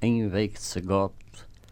em vez de se gote